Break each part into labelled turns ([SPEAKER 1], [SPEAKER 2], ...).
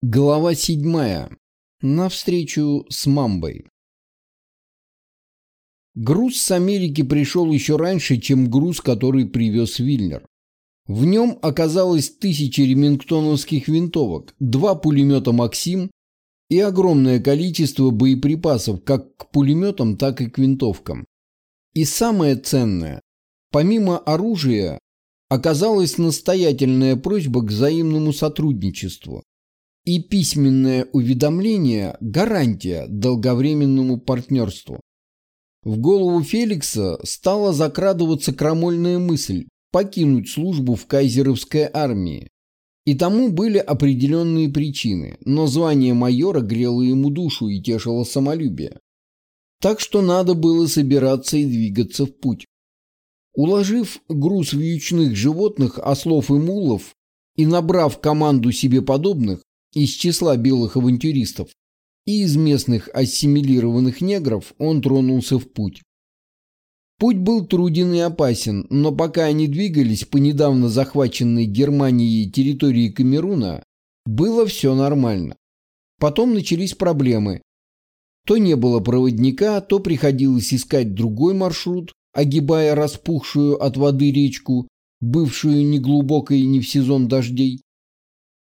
[SPEAKER 1] Глава седьмая. Навстречу с мамбой. Груз с Америки пришел еще раньше, чем груз, который привез Вильнер. В нем оказалось тысячи ремингтоновских винтовок, два пулемета «Максим» и огромное количество боеприпасов как к пулеметам, так и к винтовкам. И самое ценное, помимо оружия, оказалась настоятельная просьба к взаимному сотрудничеству и письменное уведомление – гарантия долговременному партнерству. В голову Феликса стала закрадываться крамольная мысль покинуть службу в кайзеровской армии. И тому были определенные причины, но звание майора грело ему душу и тешило самолюбие. Так что надо было собираться и двигаться в путь. Уложив груз вьючных животных, ослов и мулов, и набрав команду себе подобных, из числа белых авантюристов и из местных ассимилированных негров он тронулся в путь. Путь был труден и опасен, но пока они двигались по недавно захваченной Германией территории Камеруна, было все нормально. Потом начались проблемы. То не было проводника, то приходилось искать другой маршрут, огибая распухшую от воды речку, бывшую неглубокой не в сезон дождей.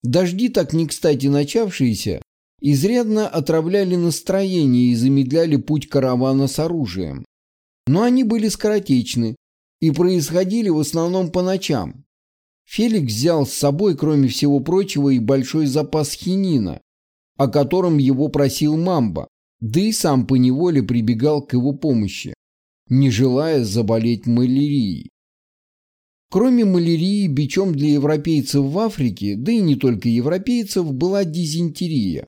[SPEAKER 1] Дожди, так не кстати начавшиеся, изрядно отравляли настроение и замедляли путь каравана с оружием. Но они были скоротечны и происходили в основном по ночам. Феликс взял с собой, кроме всего прочего, и большой запас хинина, о котором его просил Мамба, да и сам поневоле прибегал к его помощи, не желая заболеть малярией. Кроме малярии, бичом для европейцев в Африке, да и не только европейцев, была дизентерия.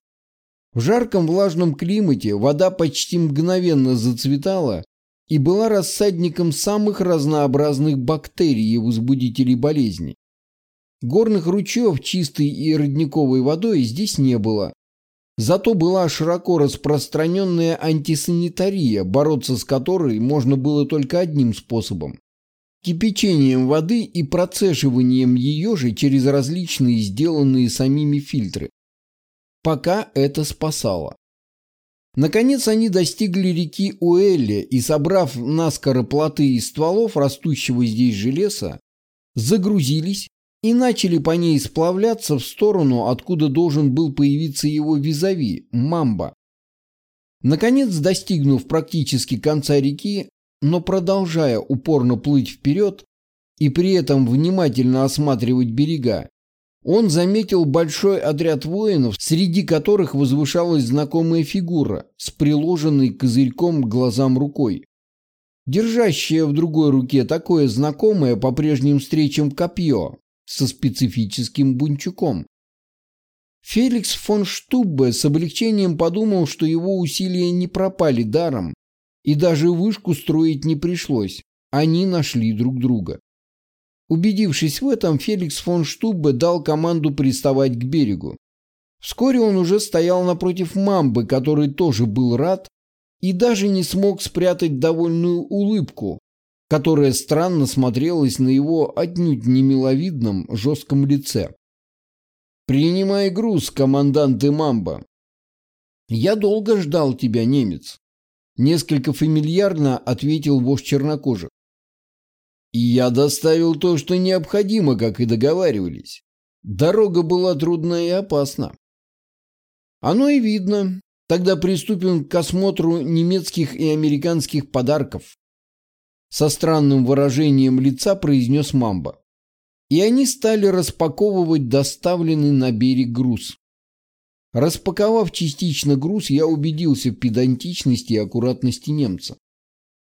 [SPEAKER 1] В жарком влажном климате вода почти мгновенно зацветала и была рассадником самых разнообразных бактерий и возбудителей болезней. Горных ручьев чистой и родниковой водой здесь не было. Зато была широко распространенная антисанитария, бороться с которой можно было только одним способом кипячением воды и процеживанием ее же через различные сделанные самими фильтры. Пока это спасало. Наконец они достигли реки Уэлли и, собрав наскоро плоты из стволов растущего здесь же леса, загрузились и начали по ней сплавляться в сторону, откуда должен был появиться его визави – Мамба. Наконец, достигнув практически конца реки, но продолжая упорно плыть вперед и при этом внимательно осматривать берега, он заметил большой отряд воинов, среди которых возвышалась знакомая фигура с приложенной козырьком к глазам рукой. Держащая в другой руке такое знакомое по прежним встречам копье со специфическим бунчуком. Феликс фон Штуббе с облегчением подумал, что его усилия не пропали даром, и даже вышку строить не пришлось. Они нашли друг друга. Убедившись в этом, Феликс фон Штуббе дал команду приставать к берегу. Вскоре он уже стоял напротив мамбы, который тоже был рад и даже не смог спрятать довольную улыбку, которая странно смотрелась на его отнюдь не жестком лице. «Принимай груз, командант Мамба. Я долго ждал тебя, немец. Несколько фамильярно ответил вождь чернокожих. Я доставил то, что необходимо, как и договаривались. Дорога была трудна и опасна. Оно и видно. Тогда приступим к осмотру немецких и американских подарков. Со странным выражением лица произнес Мамба. И они стали распаковывать доставленный на берег груз. Распаковав частично груз, я убедился в педантичности и аккуратности немца.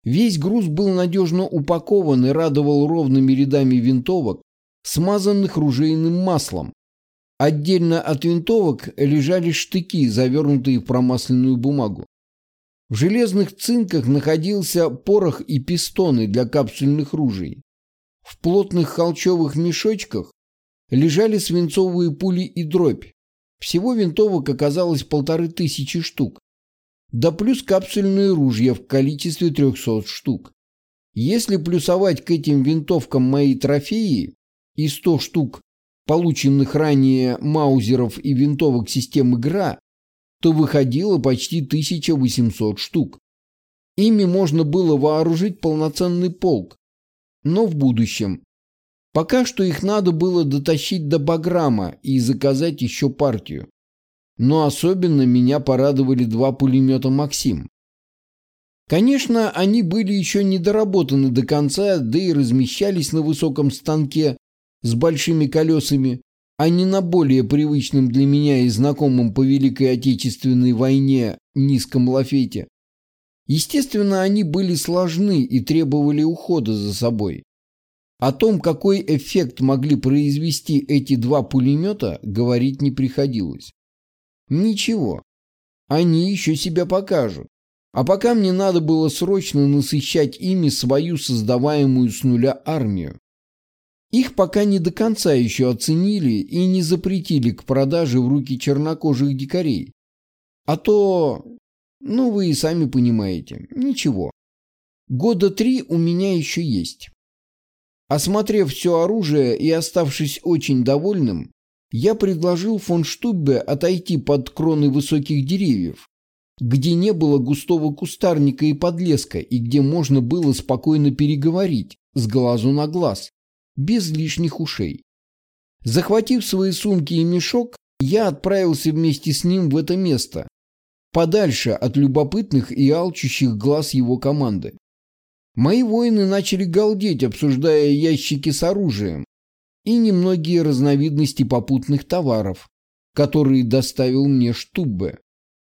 [SPEAKER 1] Весь груз был надежно упакован и радовал ровными рядами винтовок, смазанных ружейным маслом. Отдельно от винтовок лежали штыки, завернутые в промасленную бумагу. В железных цинках находился порох и пистоны для капсульных ружей. В плотных холчевых мешочках лежали свинцовые пули и дробь, всего винтовок оказалось полторы тысячи штук. Да плюс капсульные ружья в количестве 300 штук. Если плюсовать к этим винтовкам мои трофеи и 100 штук полученных ранее маузеров и винтовок системы ГРА, то выходило почти 1800 штук. Ими можно было вооружить полноценный полк, но в будущем. Пока что их надо было дотащить до Баграма и заказать еще партию. Но особенно меня порадовали два пулемета «Максим». Конечно, они были еще не доработаны до конца, да и размещались на высоком станке с большими колесами, а не на более привычном для меня и знакомом по Великой Отечественной войне низком лафете. Естественно, они были сложны и требовали ухода за собой. О том, какой эффект могли произвести эти два пулемета, говорить не приходилось. Ничего, они еще себя покажут. А пока мне надо было срочно насыщать ими свою создаваемую с нуля армию. Их пока не до конца еще оценили и не запретили к продаже в руки чернокожих дикарей. А то, ну вы и сами понимаете, ничего. Года три у меня еще есть. Осмотрев все оружие и оставшись очень довольным, я предложил фон Штуббе отойти под кроны высоких деревьев, где не было густого кустарника и подлеска, и где можно было спокойно переговорить с глазу на глаз, без лишних ушей. Захватив свои сумки и мешок, я отправился вместе с ним в это место, подальше от любопытных и алчущих глаз его команды. Мои воины начали галдеть, обсуждая ящики с оружием и немногие разновидности попутных товаров, которые доставил мне Штуббе.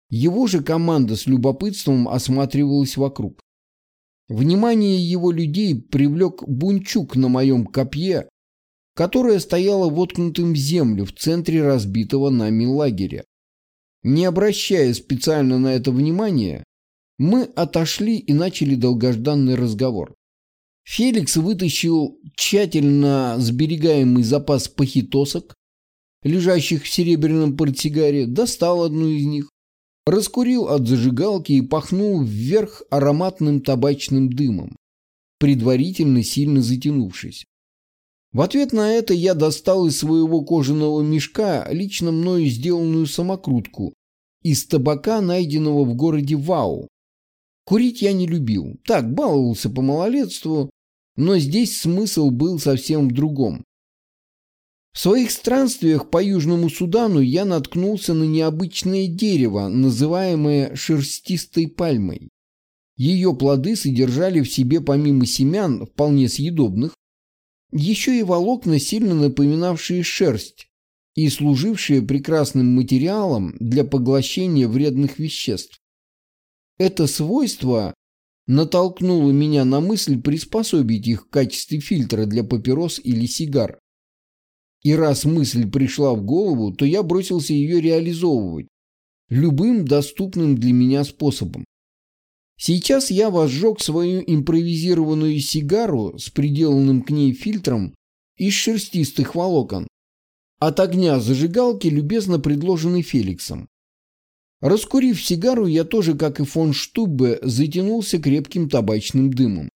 [SPEAKER 1] Его же команда с любопытством осматривалась вокруг. Внимание его людей привлек бунчук на моем копье, которое стояло воткнутым в землю в центре разбитого нами лагеря. Не обращая специально на это внимания, мы отошли и начали долгожданный разговор. Феликс вытащил тщательно сберегаемый запас пахитосок, лежащих в серебряном портсигаре, достал одну из них, раскурил от зажигалки и пахнул вверх ароматным табачным дымом, предварительно сильно затянувшись. В ответ на это я достал из своего кожаного мешка лично мною сделанную самокрутку из табака, найденного в городе Вау. Курить я не любил. Так, баловался по малолетству, но здесь смысл был совсем в другом. В своих странствиях по Южному Судану я наткнулся на необычное дерево, называемое шерстистой пальмой. Ее плоды содержали в себе помимо семян, вполне съедобных, еще и волокна, сильно напоминавшие шерсть и служившие прекрасным материалом для поглощения вредных веществ. Это свойство натолкнуло меня на мысль приспособить их в качестве фильтра для папирос или сигар. И раз мысль пришла в голову, то я бросился ее реализовывать любым доступным для меня способом. Сейчас я возжег свою импровизированную сигару с приделанным к ней фильтром из шерстистых волокон от огня зажигалки, любезно предложенный Феликсом. Раскурив сигару, я тоже, как и фон Штуббе, затянулся крепким табачным дымом.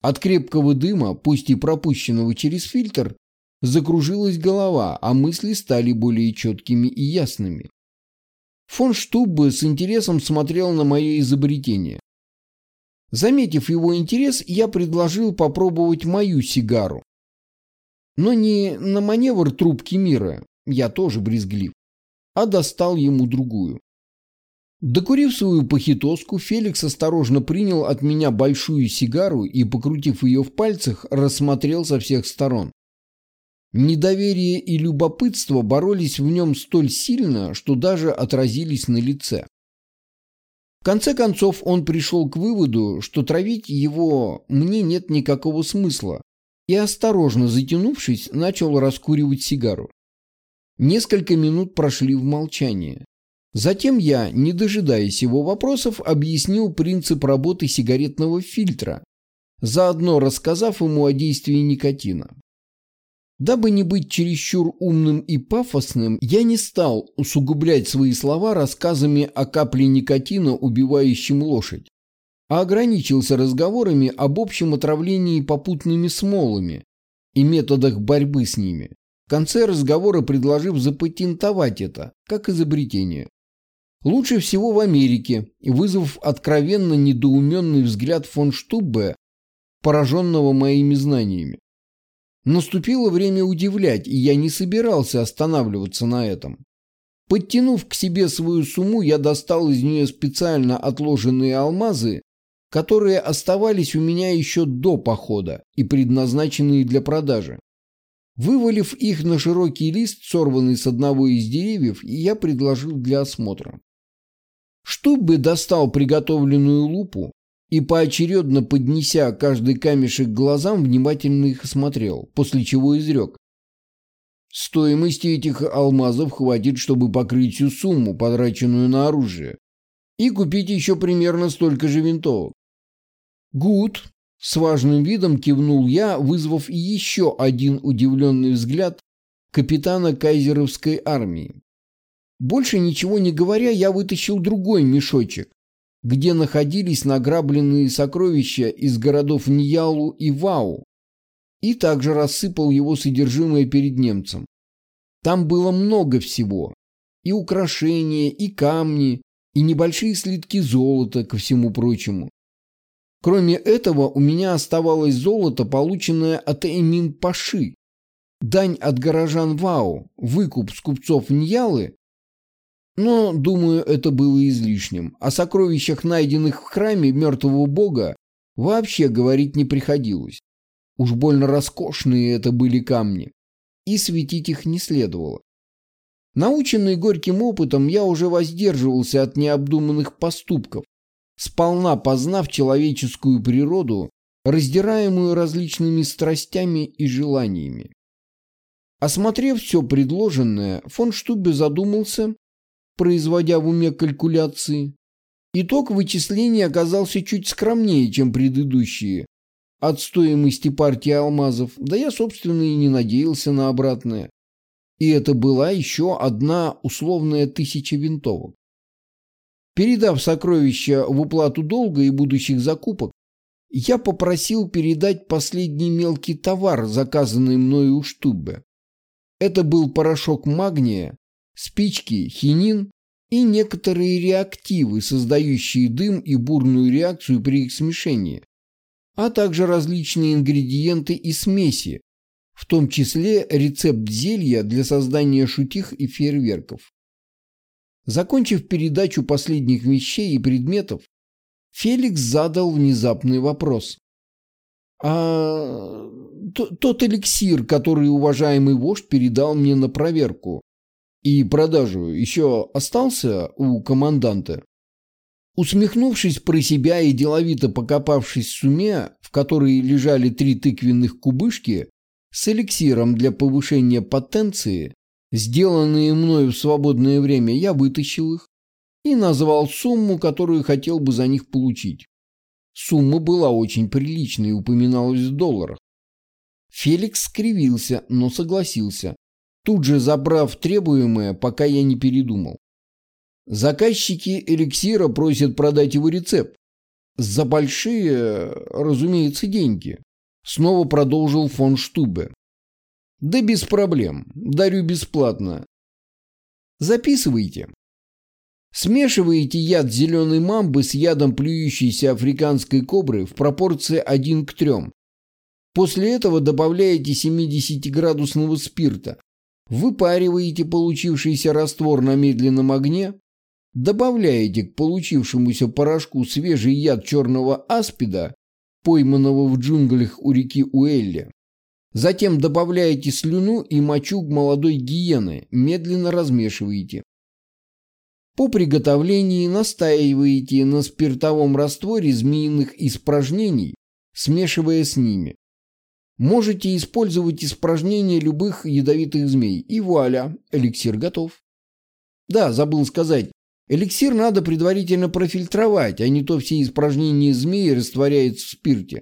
[SPEAKER 1] От крепкого дыма, пусть и пропущенного через фильтр, Закружилась голова, а мысли стали более четкими и ясными. Фон Штубbe с интересом смотрел на мое изобретение. Заметив его интерес, я предложил попробовать мою сигару. Но не на маневр трубки мира, я тоже брезглив, а достал ему другую. Докурив свою похитоску, Феликс осторожно принял от меня большую сигару и, покрутив ее в пальцах, рассмотрел со всех сторон. Недоверие и любопытство боролись в нем столь сильно, что даже отразились на лице. В конце концов он пришел к выводу, что травить его мне нет никакого смысла, и, осторожно затянувшись, начал раскуривать сигару. Несколько минут прошли в молчании. Затем я, не дожидаясь его вопросов, объяснил принцип работы сигаретного фильтра, заодно рассказав ему о действии никотина. Дабы не быть чересчур умным и пафосным, я не стал усугублять свои слова рассказами о капле никотина, убивающем лошадь, а ограничился разговорами об общем отравлении попутными смолами и методах борьбы с ними, конце разговора предложив запатентовать это, как изобретение. Лучше всего в Америке, вызвав откровенно недоуменный взгляд фон Штуббе, пораженного моими знаниями. Наступило время удивлять, и я не собирался останавливаться на этом. Подтянув к себе свою сумму, я достал из нее специально отложенные алмазы, которые оставались у меня еще до похода и предназначенные для продажи. Вывалив их на широкий лист, сорванный с одного из деревьев, я предложил для осмотра. Штубы достал приготовленную лупу и, поочередно поднеся каждый камешек глазам, внимательно их осмотрел, после чего изрек. Стоимости этих алмазов хватит, чтобы покрыть всю сумму, потраченную на оружие, и купить еще примерно столько же винтовок. «Гуд!» – с важным видом кивнул я, вызвав еще один удивленный взгляд капитана кайзеровской армии. Больше ничего не говоря, я вытащил другой мешочек, где находились награбленные сокровища из городов Ниялу и Вау, и также рассыпал его содержимое перед немцем. Там было много всего. И украшения, и камни, и небольшие слитки золота, ко всему прочему. Кроме этого, у меня оставалось золото, полученное от Эмин Паши, дань от горожан Вау, выкуп с купцов Ньялы но, думаю, это было излишним. О сокровищах, найденных в храме мертвого бога, вообще говорить не приходилось. Уж больно роскошные это были камни. И светить их не следовало. Наученный горьким опытом, я уже воздерживался от необдуманных поступков, сполна познав человеческую природу, раздираемую различными страстями и желаниями. Осмотрев все предложенное, фон Штубе задумался производя в уме калькуляции. Итог вычислений оказался чуть скромнее, чем предыдущие. От стоимости партии алмазов, да я, собственно, и не надеялся на обратное. И это была еще одна условная тысяча винтовок. Передав сокровища в уплату долга и будущих закупок, я попросил передать последний мелкий товар, заказанный мною у Штубе. Это был порошок магния, спички, хинин и некоторые реактивы, создающие дым и бурную реакцию при их смешении, а также различные ингредиенты и смеси, в том числе рецепт зелья для создания шутих и фейерверков. Закончив передачу последних вещей и предметов, Феликс задал внезапный вопрос. «А тот эликсир, который уважаемый вождь передал мне на проверку, и продажу еще остался у команданта? Усмехнувшись про себя и деловито покопавшись в суме, в которой лежали три тыквенных кубышки с эликсиром для повышения потенции, сделанные мною в свободное время, я вытащил их и назвал сумму, которую хотел бы за них получить. Сумма была очень приличной упоминалась в долларах. Феликс скривился, но согласился, тут же забрав требуемое, пока я не передумал. Заказчики эликсира просят продать его рецепт. За большие, разумеется, деньги. Снова продолжил фон Штубе. Да без проблем. Дарю бесплатно. Записывайте. Смешиваете яд зеленой мамбы с ядом плюющейся африканской кобры в пропорции 1 к 3. После этого добавляете 70-градусного спирта, выпариваете получившийся раствор на медленном огне, добавляете к получившемуся порошку свежий яд черного аспида, пойманного в джунглях у реки Уэлли. Затем добавляете слюну и мочу молодой гиены, медленно размешиваете. По приготовлении настаиваете на спиртовом растворе змеиных испражнений, смешивая с ними. Можете использовать испражнения любых ядовитых змей. И вуаля, эликсир готов. Да, забыл сказать. Эликсир надо предварительно профильтровать, а не то все испражнения змеи растворяются в спирте.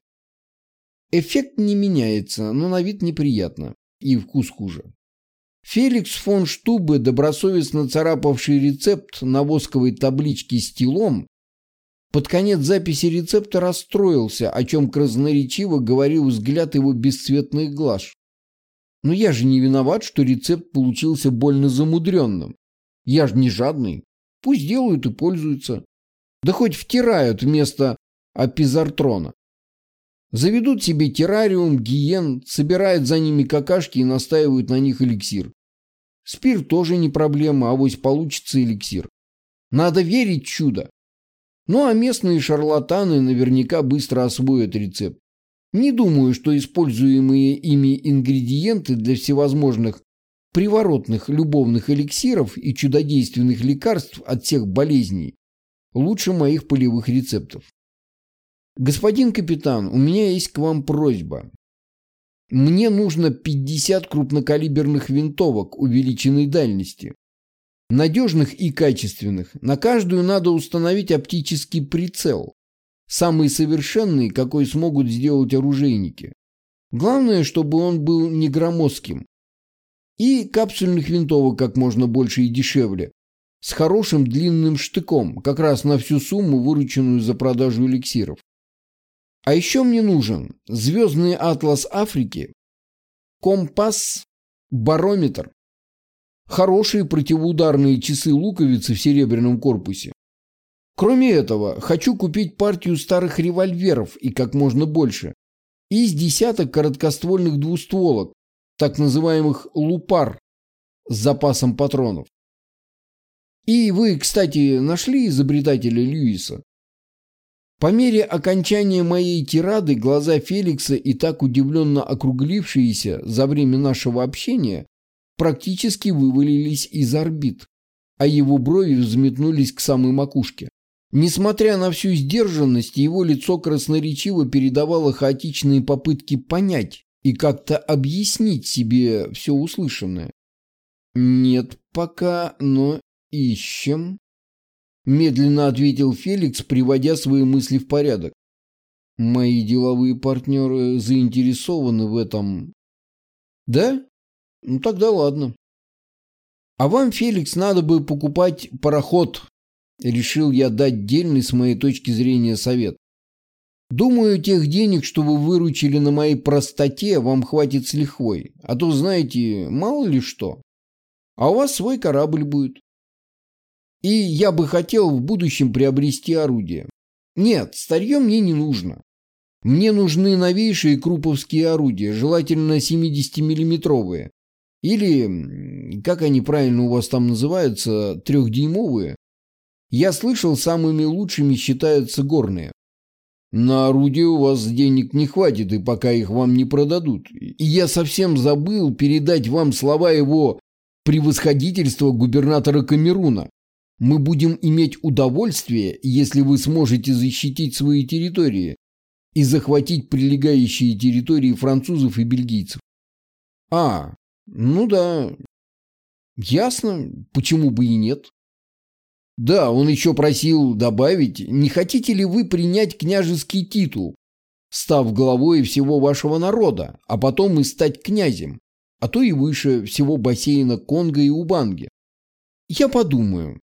[SPEAKER 1] Эффект не меняется, но на вид неприятно. И вкус хуже. Феликс фон Штубе, добросовестно царапавший рецепт на восковой табличке стилом, под конец записи рецепта расстроился, о чем красноречиво говорил взгляд его бесцветных глаз. Но я же не виноват, что рецепт получился больно замудренным. Я же не жадный. Пусть делают и пользуются. Да хоть втирают вместо апизартрона. Заведут себе террариум, гиен, собирают за ними какашки и настаивают на них эликсир. Спирт тоже не проблема, а вось получится эликсир. Надо верить чудо. Ну а местные шарлатаны наверняка быстро освоят рецепт. Не думаю, что используемые ими ингредиенты для всевозможных приворотных любовных эликсиров и чудодейственных лекарств от всех болезней лучше моих полевых рецептов. Господин капитан, у меня есть к вам просьба. Мне нужно 50 крупнокалиберных винтовок увеличенной дальности. Надежных и качественных. На каждую надо установить оптический прицел. Самый совершенный, какой смогут сделать оружейники. Главное, чтобы он был не громоздким. И капсульных винтовок как можно больше и дешевле. С хорошим длинным штыком, как раз на всю сумму, вырученную за продажу эликсиров. А еще мне нужен звездный атлас Африки, компас, барометр, хорошие противоударные часы-луковицы в серебряном корпусе. Кроме этого, хочу купить партию старых револьверов и как можно больше. Из десяток короткоствольных двустволок, так называемых «лупар» с запасом патронов. И вы, кстати, нашли изобретателя Льюиса? По мере окончания моей тирады глаза Феликса, и так удивленно округлившиеся за время нашего общения, практически вывалились из орбит, а его брови взметнулись к самой макушке. Несмотря на всю сдержанность, его лицо красноречиво передавало хаотичные попытки понять и как-то объяснить себе все услышанное. «Нет пока, но ищем», – медленно ответил Феликс, приводя свои мысли в порядок. «Мои деловые партнеры заинтересованы в этом». «Да? Ну тогда ладно». «А вам, Феликс, надо бы покупать пароход Решил я дать дельный с моей точки зрения совет. Думаю, тех денег, что вы выручили на моей простоте, вам хватит с лихвой. А то, знаете, мало ли что. А у вас свой корабль будет. И я бы хотел в будущем приобрести орудие. Нет, старье мне не нужно. Мне нужны новейшие круповские орудия, желательно 70-миллиметровые. Или, как они правильно у вас там называются, трехдюймовые. Я слышал, самыми лучшими считаются горные. На орудие у вас денег не хватит, и пока их вам не продадут. И я совсем забыл передать вам слова его превосходительства губернатора Камеруна. Мы будем иметь удовольствие, если вы сможете защитить свои территории и захватить прилегающие территории французов и бельгийцев. А, ну да, ясно, почему бы и нет. Да, он еще просил добавить, не хотите ли вы принять княжеский титул, став главой всего вашего народа, а потом и стать князем, а то и выше всего бассейна Конго и Убанги. Я подумаю.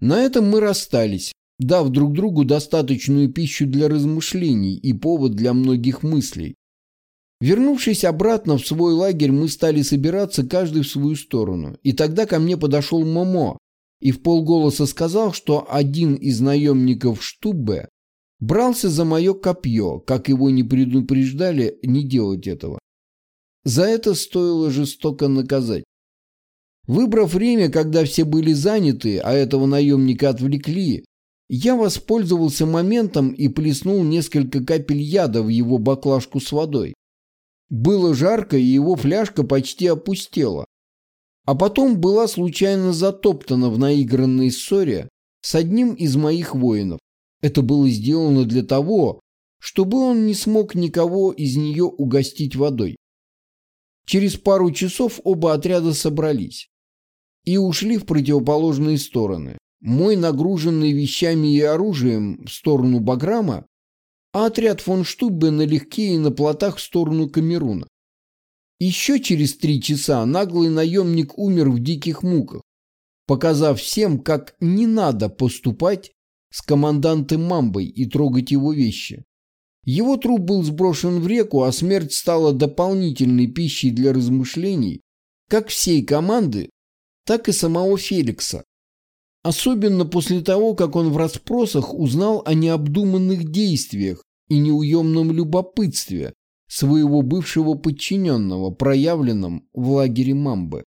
[SPEAKER 1] На этом мы расстались, дав друг другу достаточную пищу для размышлений и повод для многих мыслей. Вернувшись обратно в свой лагерь, мы стали собираться каждый в свою сторону. И тогда ко мне подошел Момо, и вполголоса сказал, что один из наемников Штубе брался за мое копье, как его не предупреждали не делать этого. За это стоило жестоко наказать. Выбрав время, когда все были заняты, а этого наемника отвлекли, я воспользовался моментом и плеснул несколько капель яда в его баклажку с водой. Было жарко, и его фляжка почти опустела а потом была случайно затоптана в наигранной ссоре с одним из моих воинов. Это было сделано для того, чтобы он не смог никого из нее угостить водой. Через пару часов оба отряда собрались и ушли в противоположные стороны. Мой нагруженный вещами и оружием в сторону Баграма, а отряд фон Штуббе налегке и на плотах в сторону Камеруна. Еще через три часа наглый наемник умер в диких муках, показав всем, как не надо поступать с командантом Мамбой и трогать его вещи. Его труп был сброшен в реку, а смерть стала дополнительной пищей для размышлений как всей команды, так и самого Феликса. Особенно после того, как он в расспросах узнал о необдуманных действиях и неуемном любопытстве своего бывшего подчиненного, проявленном в лагере Мамбы.